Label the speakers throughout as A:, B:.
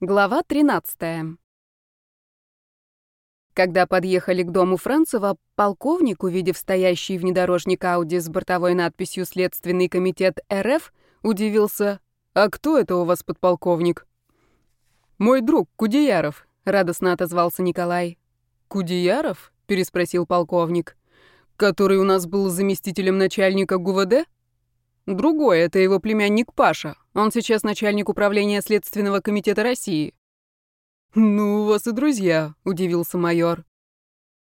A: Глава 13. Когда подъехали к дому Францева, полковник, увидев стоящий внедорожник Ауди с бортовой надписью «Следственный комитет РФ», удивился. «А кто это у вас подполковник?» «Мой друг, Кудеяров», — радостно отозвался Николай. «Кудеяров?» — переспросил полковник. «Который у нас был заместителем начальника ГУВД?» Другой, это его племянник Паша. Он сейчас начальник управления Следственного комитета России. Ну, у вас и друзья, удивился майор.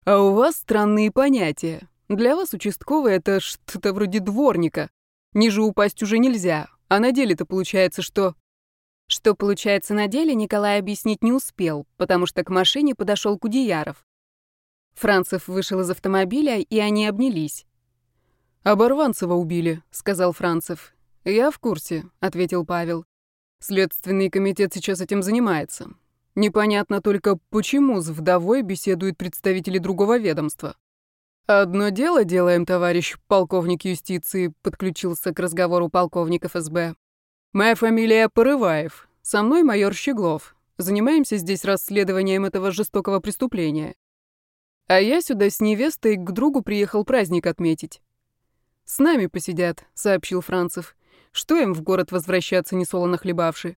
A: А у вас странные понятия. Для вас участковый это что-то вроде дворника. Ниже упасть уже нельзя. А на деле-то получается, что... Что получается на деле, Николай объяснить не успел, потому что к машине подошел Кудеяров. Францев вышел из автомобиля, и они обнялись. «Оборванцева убили», — сказал Францев. «Я в курсе», — ответил Павел. «Следственный комитет сейчас этим занимается. Непонятно только, почему с вдовой беседуют представители другого ведомства». «Одно дело делаем, товарищ полковник юстиции», — подключился к разговору полковник ФСБ. «Моя фамилия Порываев. Со мной майор Щеглов. Занимаемся здесь расследованием этого жестокого преступления. А я сюда с невестой к другу приехал праздник отметить. «С нами посидят», — сообщил Францев. «Что им в город возвращаться, несолоно хлебавши?»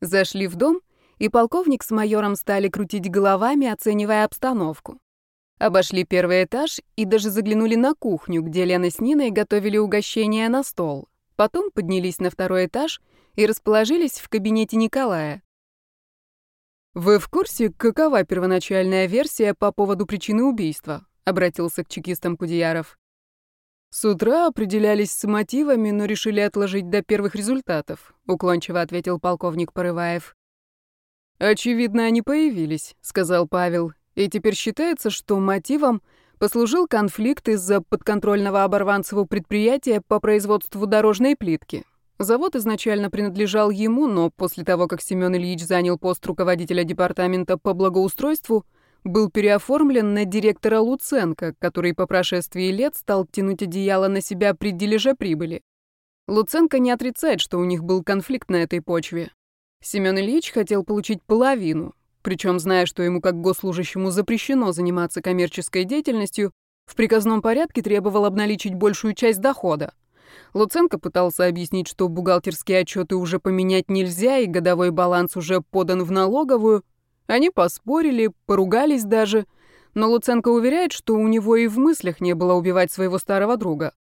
A: Зашли в дом, и полковник с майором стали крутить головами, оценивая обстановку. Обошли первый этаж и даже заглянули на кухню, где Лена с Ниной готовили угощение на стол. Потом поднялись на второй этаж и расположились в кабинете Николая. «Вы в курсе, какова первоначальная версия по поводу причины убийства?» — обратился к чекистам Кудеяров. «С утра определялись с мотивами, но решили отложить до первых результатов», — уклончиво ответил полковник Порываев. «Очевидно, они появились», — сказал Павел. «И теперь считается, что мотивом послужил конфликт из-за подконтрольного Оборванцеву предприятия по производству дорожной плитки. Завод изначально принадлежал ему, но после того, как Семен Ильич занял пост руководителя департамента по благоустройству, был переоформлен на директора Луценко, который по прошествии лет стал тянуть одеяло на себя при дележе прибыли. Луценко не отрицает, что у них был конфликт на этой почве. Семен Ильич хотел получить половину, причем, зная, что ему как госслужащему запрещено заниматься коммерческой деятельностью, в приказном порядке требовал обналичить большую часть дохода. Луценко пытался объяснить, что бухгалтерские отчеты уже поменять нельзя, и годовой баланс уже подан в налоговую, они поспорили, поругались даже, но Луценко уверяет, что у него и в мыслях не было убивать своего старого друга.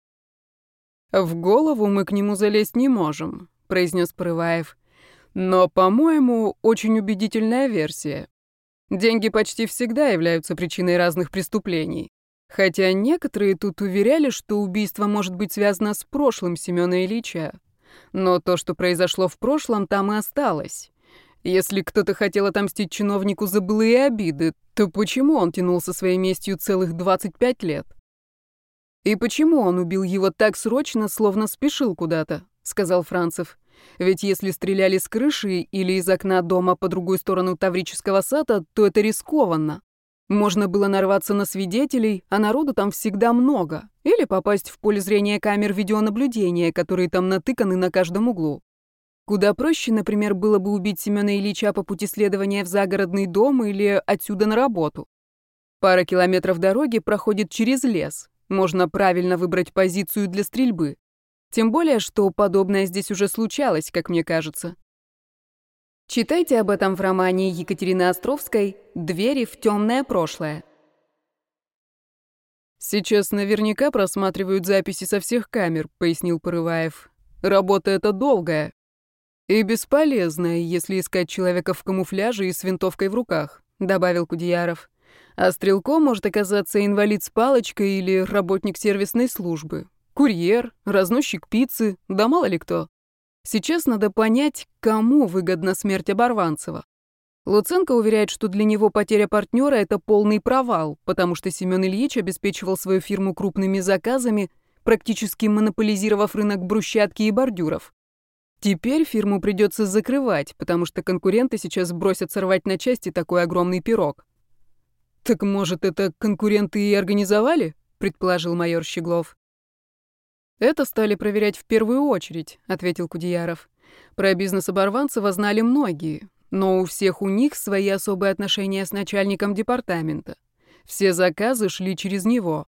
A: «В голову мы к нему залезть не можем», — произнес Порываев. «Но, по-моему, очень убедительная версия. Деньги почти всегда являются причиной разных преступлений. Хотя некоторые тут уверяли, что убийство может быть связано с прошлым Семёна Ильича. Но то, что произошло в прошлом, там и осталось. Если кто-то хотел отомстить чиновнику за былые обиды, то почему он тянул со своей местью целых 25 лет? И почему он убил его так срочно, словно спешил куда-то, сказал Францев. Ведь если стреляли с крыши или из окна дома по другую сторону Таврического сада, то это рискованно. Можно было нарваться на свидетелей, а народу там всегда много. Или попасть в поле зрения камер видеонаблюдения, которые там натыканы на каждом углу. Куда проще, например, было бы убить Семёна Ильича по пути следования в загородный дом или отсюда на работу. Пара километров дороги проходит через лес. Можно правильно выбрать позицию для стрельбы. Тем более, что подобное здесь уже случалось, как мне кажется. Читайте об этом в романе Екатерины Островской «Двери в темное прошлое».
B: «Сейчас наверняка просматривают записи со всех камер», — пояснил Порываев. «Работа эта долгая. «И бесполезная, если искать человека в камуфляже и с винтовкой в руках», — добавил Кудеяров. «А стрелком может оказаться инвалид с палочкой или работник сервисной службы, курьер, разносчик пиццы, да мало ли кто. Сейчас надо понять, кому выгодна смерть Оборванцева. Луценко уверяет, что для него потеря партнера — это полный провал, потому что Семен Ильич обеспечивал свою фирму крупными заказами, практически монополизировав рынок брусчатки и бордюров. Теперь фирму придется закрывать, потому что конкуренты сейчас бросятся рвать на части такой огромный пирог. «Так, может, это конкуренты и организовали?» — предположил майор Щеглов. «Это стали проверять в первую очередь», — ответил Кудеяров. «Про бизнес Оборванцева знали многие. но у всех у них свои особые отношения с начальником департамента. Все заказы шли через него.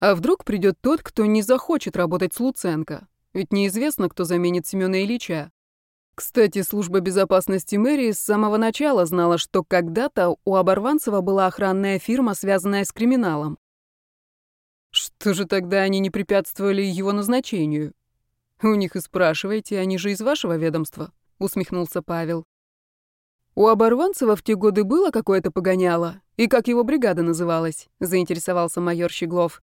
B: А вдруг придет тот, кто не захочет работать с Луценко? Ведь неизвестно, кто заменит Семёна Ильича. Кстати, служба безопасности мэрии с самого начала знала, что когда-то у Оборванцева была охранная фирма, связанная с криминалом. Что же тогда они не препятствовали его назначению? У них и спрашивайте, они же из вашего ведомства, усмехнулся Павел. У Оборванцева в те годы было какое-то погоняло, и как его бригада называлась, заинтересовался майор Щеглов.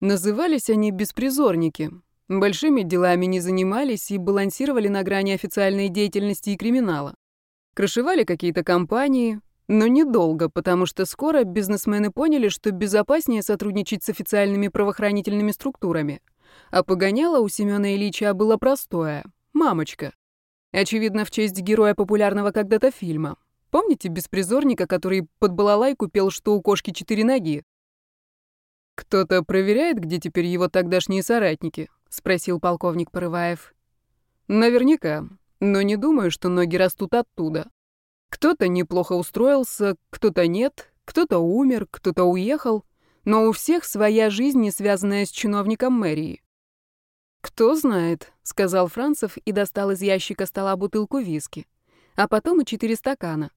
B: Назывались они беспризорники, Большими делами не занимались и балансировали на грани официальной деятельности и криминала. Крышевали какие-то компании, но недолго, потому что скоро бизнесмены поняли, что безопаснее сотрудничать с официальными правоохранительными структурами. А погоняло у Семёна Ильича было простое — мамочка. Очевидно, в честь героя популярного когда-то фильма. Помните беспризорника, который под балалайку пел, что у кошки четыре ноги? Кто-то проверяет, где теперь его тогдашние соратники? — спросил полковник Порываев. «Наверняка, но не думаю, что ноги растут оттуда. Кто-то неплохо устроился, кто-то нет, кто-то умер, кто-то уехал, но у всех своя жизнь, не связанная с чиновником мэрии». «Кто знает», — сказал Францев и достал из ящика стола бутылку виски, а потом и четыре стакана.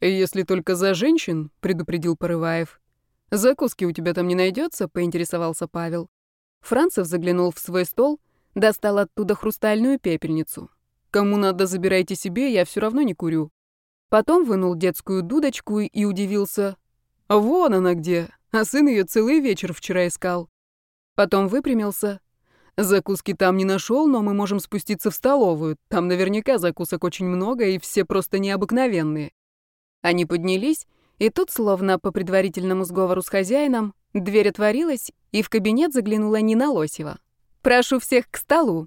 B: «Если только за женщин», — предупредил Порываев. «Закуски у тебя там не найдется?» — поинтересовался Павел. Францев заглянул в свой стол, достал оттуда хрустальную пепельницу. «Кому надо, забирайте себе, я все равно не курю». Потом вынул детскую дудочку и удивился. «Вон она где, а сын ее целый вечер вчера искал». Потом выпрямился. «Закуски там не нашел, но мы можем спуститься в столовую. Там наверняка закусок очень много, и все просто необыкновенные». Они поднялись, и тут, словно по предварительному сговору с хозяином, дверь отворилась, и в кабинет заглянула Нина Лосева. «Прошу всех к столу».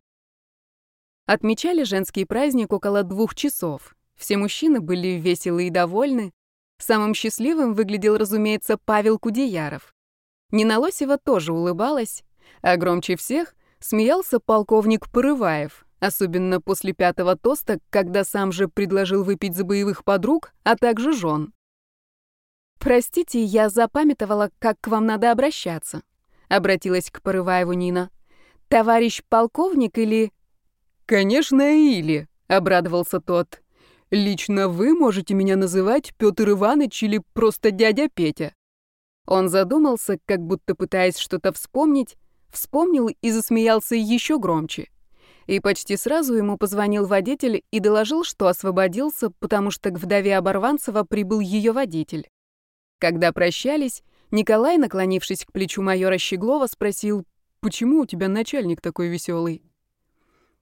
B: Отмечали женский праздник около двух часов. Все мужчины были веселы и довольны. Самым счастливым выглядел, разумеется, Павел Кудеяров. Нина Лосева тоже улыбалась, а громче всех смеялся полковник Порываев, особенно после пятого тоста, когда сам же предложил выпить за боевых подруг, а также жен. «Простите, я запамятовала, как к вам надо обращаться», — обратилась к Порываеву Нина. «Товарищ полковник или...» «Конечно, или», — обрадовался тот. «Лично вы можете меня называть Пётр Иванович или просто дядя Петя».
A: Он задумался, как будто пытаясь что-то вспомнить, вспомнил и засмеялся еще громче. И почти сразу ему позвонил водитель и доложил, что освободился, потому что к вдове Оборванцева прибыл ее водитель. Когда прощались, Николай, наклонившись к плечу майора Щеглова, спросил, «Почему у тебя начальник такой веселый?»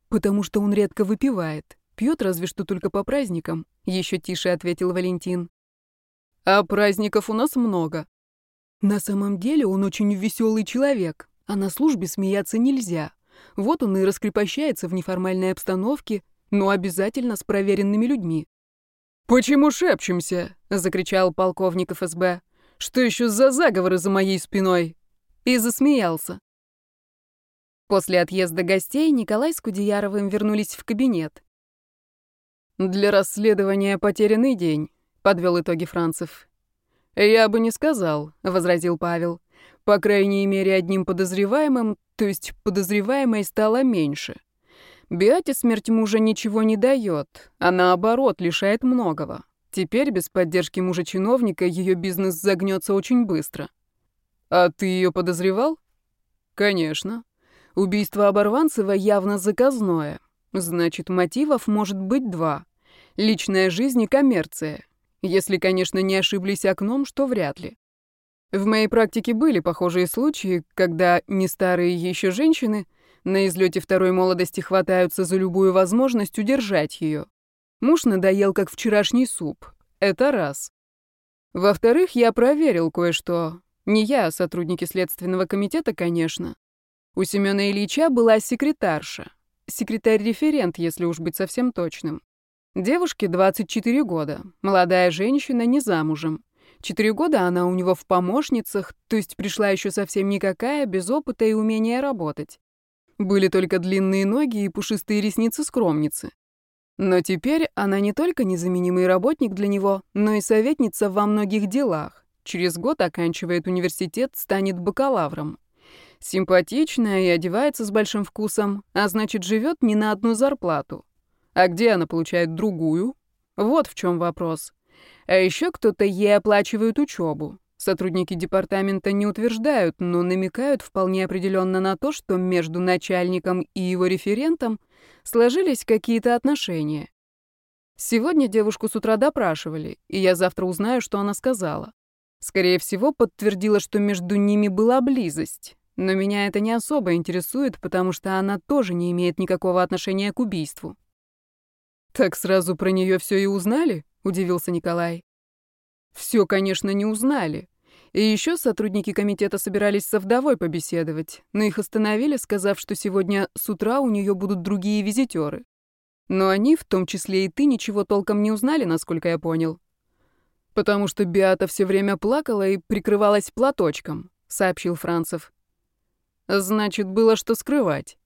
B: «Потому что он редко выпивает. Пьет разве что только по праздникам», — еще тише ответил Валентин. «А праздников у нас много». «На самом деле он очень веселый человек, а на службе смеяться нельзя. Вот он и раскрепощается в неформальной обстановке, но обязательно с проверенными людьми.
C: «Почему шепчемся?» — закричал полковник ФСБ. «Что еще за заговоры за моей спиной?»
A: И засмеялся. После отъезда гостей Николай с Кудеяровым вернулись в кабинет.
B: «Для расследования потерянный день», — подвел итоги Францев. «Я бы не сказал», — возразил Павел. «По крайней мере, одним подозреваемым, то есть подозреваемой, стало меньше. Биате смерть мужа ничего не дает, а наоборот лишает многого. Теперь без поддержки мужа-чиновника ее бизнес загнется очень быстро. А ты ее подозревал? Конечно. Убийство Оборванцева явно заказное. Значит, мотивов может быть два. Личная жизнь и коммерция. Если, конечно, не ошиблись окном, что вряд ли. В моей практике были похожие случаи, когда не старые еще женщины — на излете второй молодости хватаются за любую возможность удержать ее. Муж надоел, как вчерашний суп. Это раз. Во-вторых, я проверил кое-что. Не я, а сотрудники Следственного комитета, конечно. У Семёна Ильича была секретарша. Секретарь-референт, если уж быть совсем точным. Девушке 24 года. Молодая женщина, не замужем. Четыре года она у него в помощницах, то есть пришла еще совсем никакая, без опыта и умения работать. Были только длинные ноги и пушистые ресницы скромницы.
A: Но теперь она не только незаменимый работник для него, но и советница во многих делах. Через год оканчивает университет, станет бакалавром. Симпатичная и одевается с большим вкусом, а значит, живет не на одну зарплату. А где она получает другую? Вот в чем вопрос. А еще кто-то ей оплачивает учебу. Сотрудники департамента не утверждают, но намекают вполне определенно на то, что между начальником и его референтом сложились какие-то отношения. Сегодня девушку с утра допрашивали, и я завтра узнаю, что она сказала. Скорее всего, подтвердила, что между ними была близость. Но меня это не особо интересует, потому что она тоже не имеет никакого отношения к убийству.
B: «Так сразу про нее все и узнали?» — удивился Николай. Все, конечно, не узнали. И еще сотрудники комитета собирались со вдовой побеседовать, но их остановили, сказав, что сегодня с утра у нее будут другие визитеры. Но они, в том числе и ты, ничего толком не узнали, насколько я понял. Потому что Биата все время плакала и прикрывалась платочком, сообщил Францев. Значит, было что скрывать.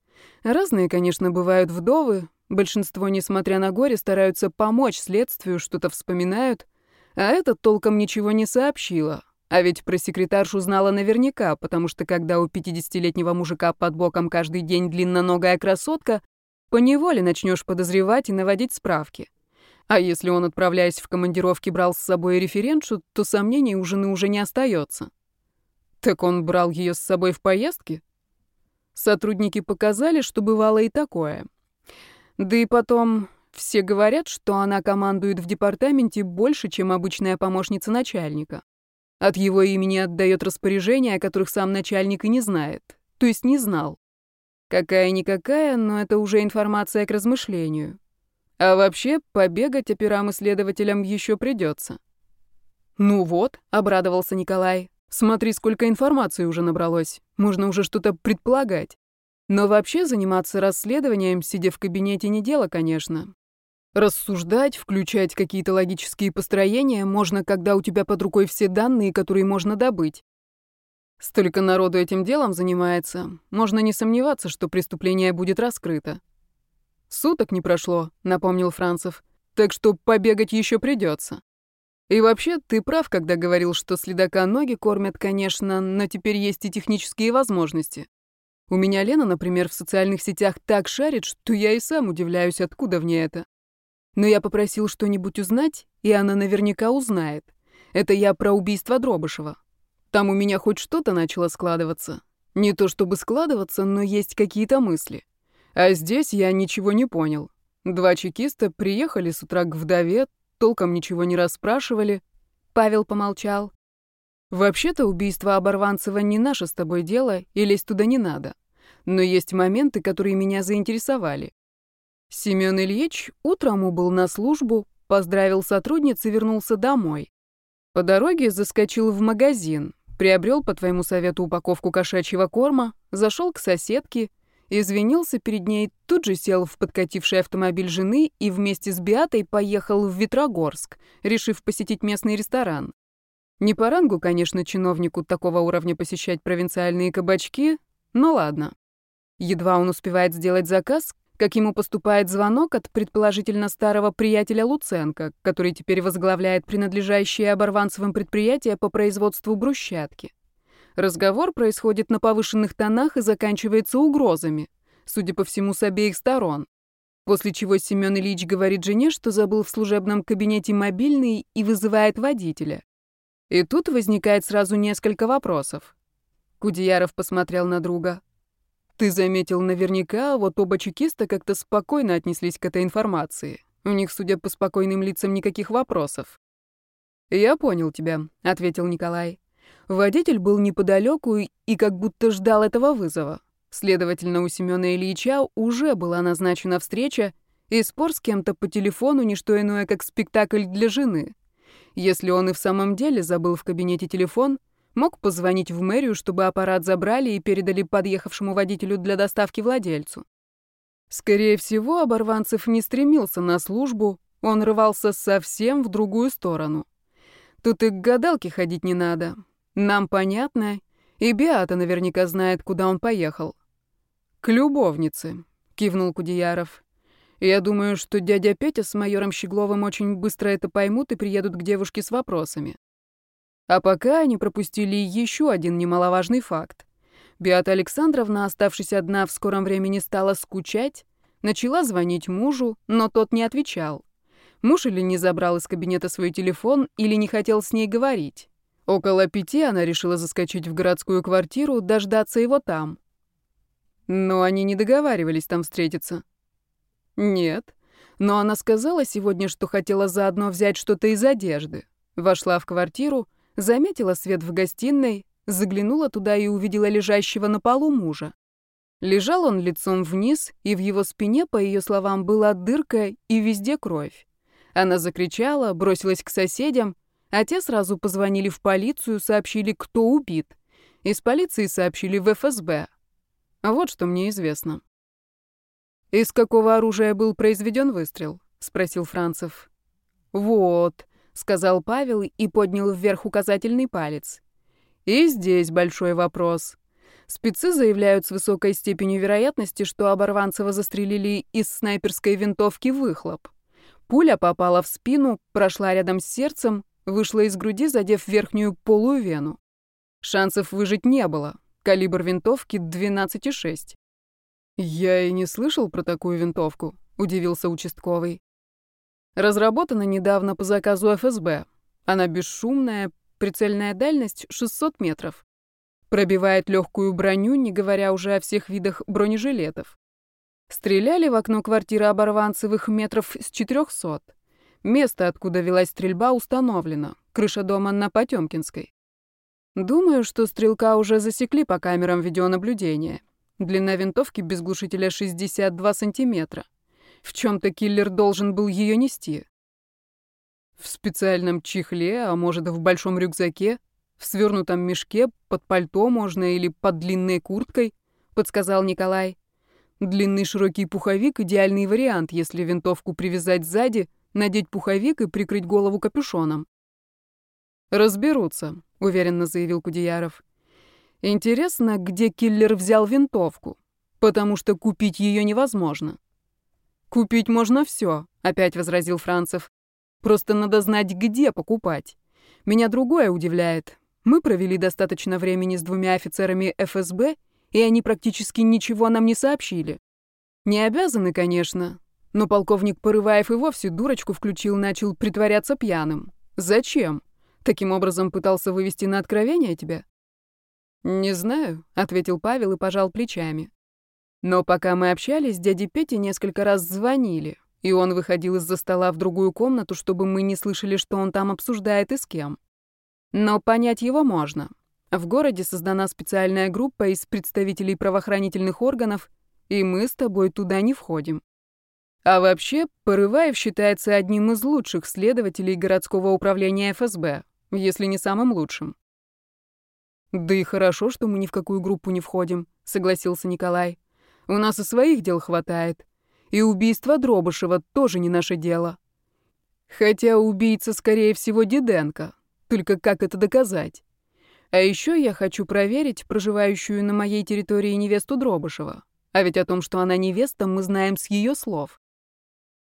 B: Разные, конечно, бывают вдовы. Большинство, несмотря на горе, стараются помочь следствию, что-то вспоминают, а эта толком ничего не сообщила. А ведь про секретаршу знала наверняка, потому что когда у 50-летнего мужика под боком каждый день длинноногая красотка, поневоле начнешь подозревать и наводить справки. А если он, отправляясь в командировки, брал с собой референтшу, то сомнений у жены уже не остается. Так он брал ее с собой в поездке? Сотрудники показали, что бывало и такое. Да и потом, все говорят, что она командует в департаменте больше, чем обычная помощница начальника. От его имени отдает распоряжения, о которых сам начальник и не знает. То есть не знал. Какая-никакая, но это уже информация к размышлению. А вообще, побегать операм и следователям еще придется. «Ну вот», — обрадовался Николай, — «смотри, сколько информации уже набралось. Можно уже что-то предполагать. Но вообще заниматься расследованием, сидя в кабинете, не дело, конечно. Рассуждать, включать какие-то логические построения можно, когда у тебя под рукой все данные, которые можно добыть. Столько народу этим делом занимается, можно не сомневаться, что преступление будет раскрыто. Суток не прошло, напомнил Францев, так что побегать еще придется. И вообще, ты прав, когда говорил, что следака ноги кормят, конечно, но теперь есть и технические возможности. У меня Лена, например, в социальных сетях так шарит, что я и сам удивляюсь, откуда в ней это. Но я попросил что-нибудь узнать, и она наверняка узнает. Это я про убийство Дробышева. Там у меня хоть что-то начало складываться. Не то чтобы складываться, но есть какие-то мысли. А здесь я ничего не понял. Два чекиста приехали с утра к вдове, толком ничего не расспрашивали. Павел помолчал. Вообще-то убийство Оборванцева не наше с тобой дело, и лезть туда не надо. Но есть моменты, которые меня заинтересовали. Семён Ильич утром убыл на службу, поздравил сотрудниц и вернулся домой. По дороге заскочил в магазин, приобрел по твоему совету упаковку кошачьего корма, зашел к соседке, извинился перед ней, тут же сел в подкативший автомобиль жены и вместе с Биатой поехал в Ветрогорск, решив посетить местный ресторан. Не по рангу, конечно, чиновнику такого уровня посещать провинциальные кабачки, но ладно. Едва он успевает сделать заказ, как ему поступает звонок от предположительно старого приятеля Луценко, который теперь возглавляет принадлежащее оборванцевым предприятие по производству брусчатки. Разговор происходит на повышенных тонах и заканчивается угрозами, судя по всему, с обеих сторон. После чего Семен Ильич говорит жене, что забыл в служебном кабинете мобильный и вызывает водителя. И тут возникает сразу несколько вопросов. Кудеяров посмотрел на друга. Ты заметил наверняка, вот оба чекиста как-то спокойно отнеслись к этой информации. У них, судя по спокойным лицам, никаких вопросов. «Я понял тебя», — ответил Николай. Водитель был неподалеку и как будто ждал этого вызова. Следовательно, у Семёна Ильича уже была назначена встреча, и спор с кем-то по телефону — не что иное, как спектакль для жены. Если он и в самом деле забыл в кабинете телефон — Мог позвонить в мэрию, чтобы аппарат забрали и передали подъехавшему водителю для доставки владельцу. Скорее всего, Оборванцев не стремился на службу, он рвался совсем в другую сторону. Тут и к гадалке ходить не надо. Нам понятно, и Биата наверняка знает, куда он поехал. «К любовнице», — кивнул Кудеяров. Я думаю, что дядя Петя с майором Щегловым очень быстро это поймут и приедут к девушке с вопросами. А пока они пропустили еще один немаловажный факт. Беата Александровна, оставшись одна, в скором времени стала скучать, начала звонить мужу, но тот не отвечал. Муж или не забрал из кабинета свой телефон, или не хотел с ней говорить. Около пяти она решила заскочить в городскую квартиру, дождаться его там. Но они не договаривались там встретиться. Нет. Но она сказала сегодня, что хотела заодно взять что-то из одежды. Вошла в квартиру, заметила свет в гостиной, заглянула туда и увидела лежащего на полу мужа. Лежал он лицом вниз, и в его спине, по ее словам, была дырка и везде кровь. Она закричала, бросилась к соседям, а те сразу позвонили в полицию, сообщили, кто убит. Из полиции сообщили в ФСБ. Вот что мне известно. «Из какого оружия был произведен выстрел?» — спросил Францев. «Вот», — сказал Павел и поднял вверх указательный палец. «И здесь большой вопрос. Спецы заявляют с высокой степенью вероятности, что Оборванцева застрелили из снайперской винтовки выхлоп. Пуля попала в спину, прошла рядом с сердцем, вышла из груди, задев верхнюю полую вену. Шансов выжить не было. Калибр винтовки 12,6. «Я и не слышал про такую винтовку», — удивился участковый. «Разработана недавно по заказу ФСБ. Она бесшумная, прицельная дальность 600 метров. Пробивает легкую броню, не говоря уже о всех видах бронежилетов. Стреляли в окно квартиры Оборванцевых метров с 400. Место, откуда велась стрельба, установлено. Крыша дома на Потёмкинской. Думаю, что стрелка уже засекли по камерам видеонаблюдения. Длина винтовки без глушителя 62 сантиметра. В чем-то киллер должен был ее нести. В специальном чехле, а может, в большом рюкзаке, в свернутом мешке, под пальто можно или под длинной курткой, подсказал Николай. Длинный широкий пуховик — идеальный вариант, если винтовку привязать сзади, надеть пуховик и прикрыть голову капюшоном. «Разберутся», — уверенно заявил Кудеяров. Интересно, где киллер взял винтовку, потому что купить ее невозможно. Купить можно все, опять возразил Францев. Просто надо знать, где покупать. Меня другое удивляет. Мы провели достаточно времени с двумя офицерами ФСБ, и они практически ничего нам не сообщили. Не обязаны, конечно, но полковник Порываев и вовсе дурочку включил, начал притворяться пьяным. Зачем? Таким образом пытался вывести на откровение тебя? «Не знаю», — ответил Павел и пожал плечами. Но пока мы общались, дяде Пете несколько раз звонили, и он выходил из-за стола в другую комнату, чтобы мы не слышали, что он там обсуждает и с кем. Но понять его можно. В городе создана специальная группа из представителей правоохранительных органов, и мы с тобой туда не входим. А вообще, Порываев считается одним из лучших следователей городского управления ФСБ, если не самым лучшим. «Да и хорошо, что мы ни в какую группу не входим», — согласился Николай. «У нас и своих дел хватает. И убийство Дробышева тоже не наше дело. Хотя убийца, скорее всего, Диденко. Только как это доказать? А еще я хочу проверить проживающую на моей территории невесту Дробышева. А ведь о том, что она невеста, мы знаем с ее слов.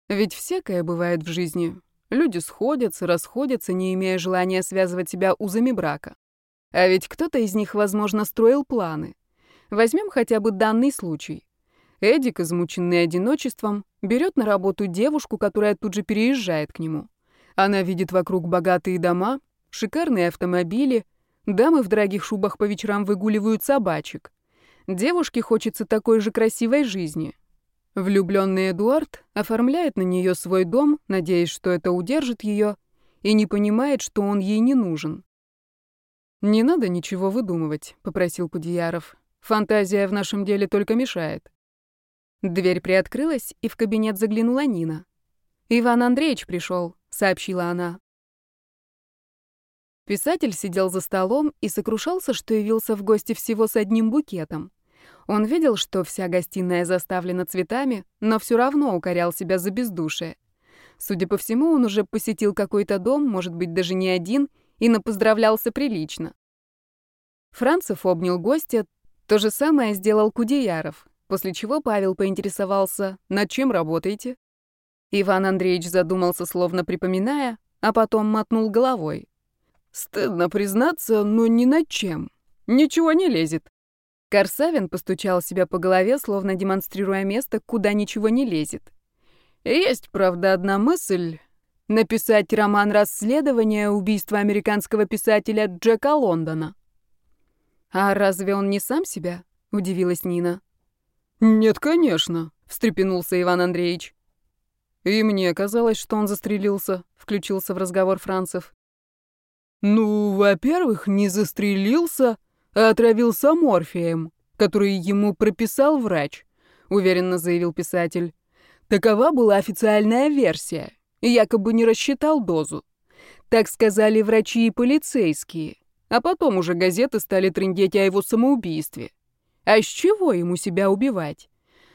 B: Ведь всякое бывает в жизни. Люди сходятся, расходятся, не имея желания связывать себя узами брака. А ведь кто-то из них, возможно, строил планы. Возьмем хотя бы данный случай. Эдик, измученный одиночеством, берет на работу девушку, которая тут же переезжает к нему. Она видит вокруг богатые дома, шикарные автомобили, дамы в дорогих шубах по вечерам выгуливают собачек. Девушке хочется такой же красивой жизни. Влюбленный Эдуард оформляет на нее свой дом, надеясь, что это удержит ее, и не понимает, что он ей не нужен. «Не надо ничего выдумывать», — попросил Кудеяров. «Фантазия в нашем деле только мешает». Дверь приоткрылась, и в кабинет заглянула Нина. «Иван Андреевич пришел», — сообщила она. Писатель сидел за столом и сокрушался, что явился в гости всего с одним букетом. Он видел, что вся гостиная заставлена цветами, но все равно укорял себя за бездушие. Судя по всему, он уже посетил какой-то дом, может быть, даже не один, и напоздравлялся прилично. Францев обнял гостя, то же самое сделал Кудеяров.
A: После чего Павел поинтересовался, над чем работаете? Иван Андреевич задумался, словно припоминая, а потом мотнул головой.
C: «Стыдно признаться, но ни над чем. Ничего не лезет».
A: Корсавин постучал себя по голове, словно демонстрируя место, куда ничего не лезет.
C: «Есть, правда, одна мысль — написать роман расследования убийства американского писателя Джека Лондона».
A: «А разве он не сам себя?» — удивилась Нина.
C: «Нет, конечно», — встрепенулся Иван Андреевич. «И мне казалось, что он застрелился», — включился в разговор Францев. «Ну, во-первых, не застрелился, а отравился морфием, который ему прописал врач», — уверенно заявил писатель. «Такова была официальная версия. Якобы не рассчитал дозу. Так сказали врачи и полицейские. А потом уже газеты стали трындеть о его самоубийстве. А с чего ему себя убивать?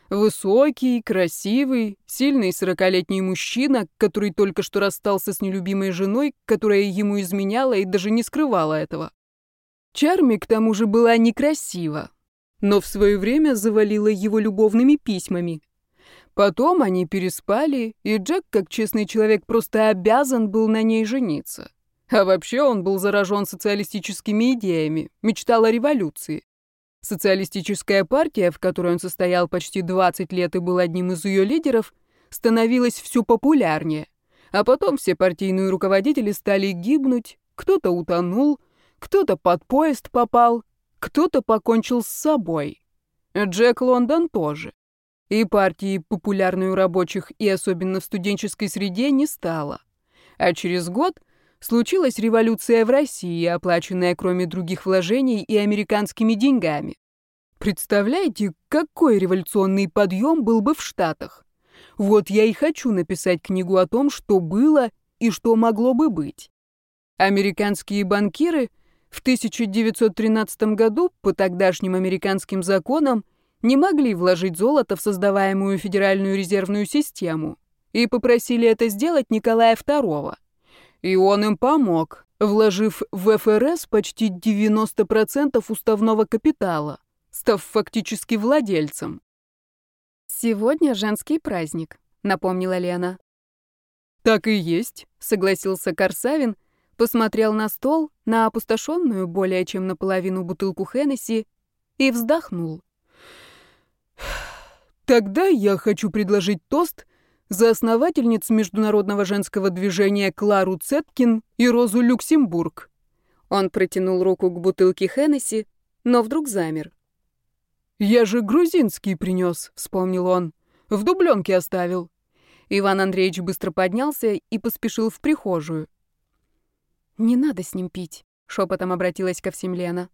C: Высокий, красивый, сильный сорокалетний мужчина, который только что расстался с нелюбимой женой, которая ему изменяла и даже не скрывала этого. Чарми, к тому же, была некрасива, но в свое время завалила его любовными письмами. Потом они переспали, и Джек, как честный человек, просто обязан был на ней жениться. А вообще он был заражен социалистическими идеями, мечтал о революции. Социалистическая партия, в которой он состоял почти 20 лет и был одним из ее лидеров, становилась все популярнее. А потом все партийные руководители стали гибнуть, кто-то утонул, кто-то под поезд попал, кто-то покончил с собой. Джек Лондон тоже. И партии, популярной у рабочих и особенно в студенческой среде, не стало. А через год случилась революция в России, оплаченная, кроме других вложений, и американскими деньгами. Представляете, какой революционный подъем был бы в Штатах? Вот я и хочу написать книгу о том, что было и что могло бы быть. Американские банкиры в 1913 году по тогдашним американским законам не могли вложить золото в создаваемую Федеральную резервную систему и попросили это сделать Николая II. И он им помог, вложив в ФРС почти 90% уставного капитала, став фактически владельцем.
A: «Сегодня женский праздник», — напомнила Лена.
C: «Так и есть», —
A: согласился Корсавин, посмотрел на стол, на опустошенную более чем наполовину бутылку Хеннесси и вздохнул.
C: «Тогда я хочу предложить тост за основательниц международного женского движения Клару Цеткин и Розу Люксембург.
A: Он протянул руку к бутылке Хеннесси, но вдруг замер.
C: «Я же грузинский принес», — вспомнил он. «В дубленке оставил».
A: Иван Андреевич быстро поднялся и поспешил в прихожую. «Не надо с ним пить», — шепотом обратилась ко всем Лена.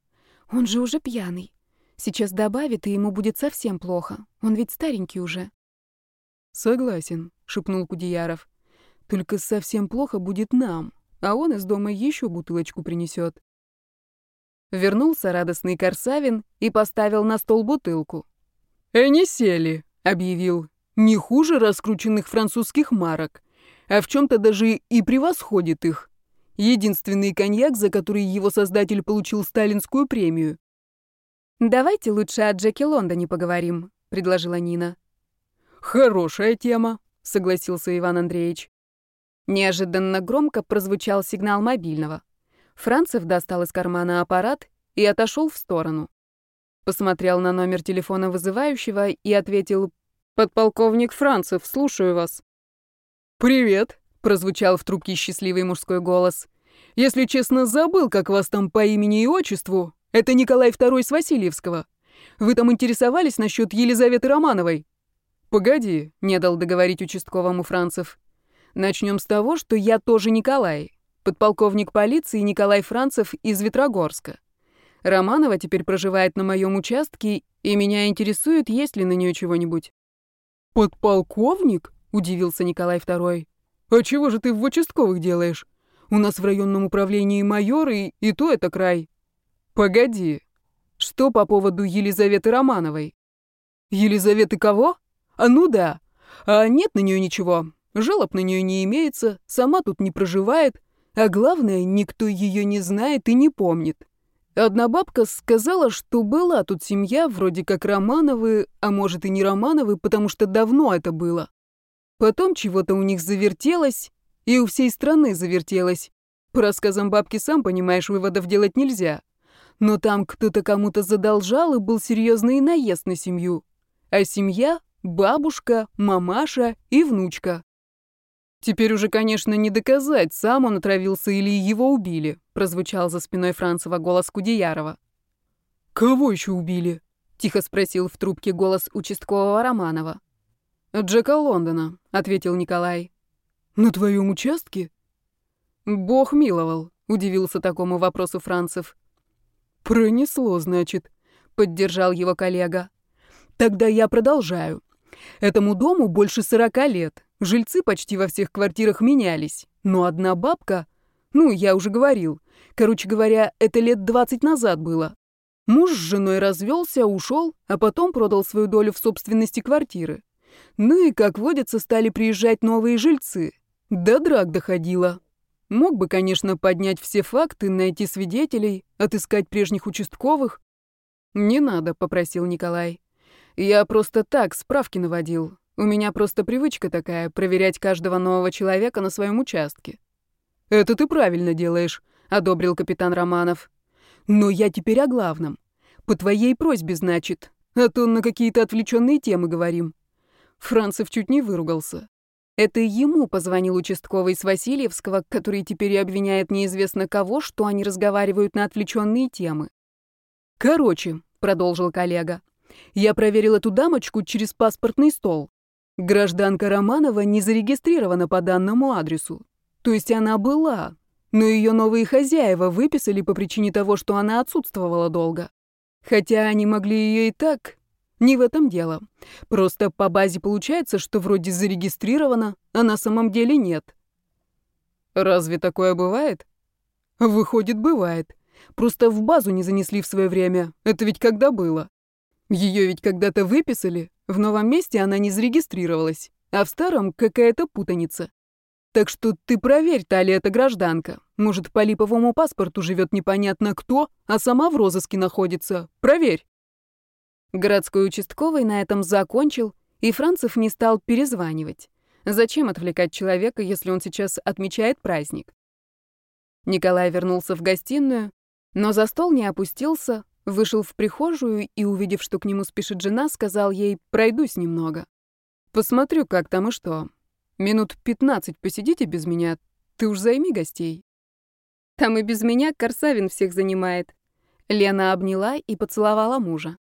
A: «Он же уже пьяный. Сейчас добавит, и ему будет совсем плохо. Он ведь старенький уже».
C: «Согласен», — шепнул Кудеяров. «Только совсем плохо будет нам, а он из дома еще бутылочку принесет».
A: Вернулся радостный Корсавин и поставил на стол бутылку.
C: «Они сели», — объявил. «Не хуже раскрученных французских марок, а в чем-то даже и превосходит их. Единственный коньяк, за который его создатель получил сталинскую премию».
A: «Давайте лучше о Джеке Лондоне поговорим», — предложила Нина.
C: «Хорошая тема», — согласился Иван Андреевич.
A: Неожиданно громко прозвучал сигнал мобильного. Францев достал из кармана аппарат и отошел в сторону. Посмотрел на номер телефона вызывающего и ответил «Подполковник Францев, слушаю вас».
C: «Привет», — прозвучал в трубке счастливый мужской голос. «Если честно, забыл, как вас там по имени и отчеству. Это Николай II с Васильевского. Вы там интересовались насчет Елизаветы Романовой?» «Погоди», — не дал договорить участковому Францев. «Начнем с того, что я тоже Николай, подполковник полиции Николай Францев из Ветрогорска. Романова теперь проживает на моем участке, и меня интересует, есть ли на нее чего-нибудь». «Подполковник?» — удивился Николай II. «А чего же ты в участковых делаешь? У нас в районном управлении майоры, и то это край». «Погоди. Что по поводу Елизаветы Романовой?» «Елизаветы кого?» А ну да. А нет на нее ничего. Жалоб на нее не имеется, сама тут не проживает, а главное, никто ее не знает и не помнит.
B: Одна бабка сказала, что была тут семья, вроде как Романовы, а может и не Романовы, потому что давно это было. Потом чего-то у них завертелось, и у всей страны завертелось. По рассказам бабки, сам понимаешь, выводов делать нельзя. Но там кто-то кому-то задолжал, и был серьезный наезд на семью. А семья — бабушка, мамаша и внучка. «Теперь уже, конечно, не доказать, сам он отравился или его убили», прозвучал за спиной Францева голос Кудеярова. «Кого еще убили?» — тихо спросил в трубке голос участкового Романова. «Джека Лондона», — ответил Николай. «На твоем участке?» «Бог миловал», — удивился такому вопросу Францев. «Пронесло, значит», — поддержал его коллега. «Тогда я продолжаю. Этому дому больше сорока лет. Жильцы почти во всех квартирах менялись. Но одна бабка... Ну, я уже говорил. Короче говоря, это лет двадцать назад было. Муж с женой развелся, ушел, а потом продал свою долю в собственности квартиры. Ну и, как водится, стали приезжать новые жильцы. До драк доходило. Мог бы, конечно, поднять все факты, найти свидетелей, отыскать прежних участковых. «Не надо», — попросил Николай. «Я просто так справки наводил. У меня просто привычка такая — проверять каждого нового человека на своем участке». «Это ты правильно делаешь», — одобрил капитан Романов. «Но я теперь о главном. По твоей просьбе, значит. А то на какие-то отвлеченные темы говорим». Францев чуть не выругался. Это ему позвонил участковый с Васильевского, который теперь и обвиняет неизвестно кого, что они разговаривают на отвлеченные темы. «Короче», — продолжил коллега, — «я проверил эту дамочку через паспортный стол. Гражданка Романова не зарегистрирована по данному адресу. То есть она была, но ее новые хозяева выписали по причине того, что она отсутствовала долго. Хотя они могли ее и так. Не в этом дело. Просто по базе получается, что вроде зарегистрирована, а на самом деле нет. Разве такое бывает? Выходит, бывает. Просто в базу не занесли в свое время. Это ведь когда было? Ее ведь когда-то выписали, в новом месте она не зарегистрировалась, а в старом какая-то путаница. Так что ты проверь, та ли это гражданка. Может, по липовому паспорту живет непонятно кто, а сама в розыске находится. Проверь. Городской участковый на этом закончил, и Францев не стал перезванивать. Зачем отвлекать человека, если он сейчас отмечает праздник? Николай вернулся в гостиную, но за стол не опустился, Вышел в прихожую и, увидев, что к нему спешит жена, сказал ей «пройдусь немного». «Посмотрю, как там и что. Минут пятнадцать посидите без меня, ты уж займи гостей».
A: «Там и без меня Корсавин всех занимает». Лена обняла и поцеловала мужа.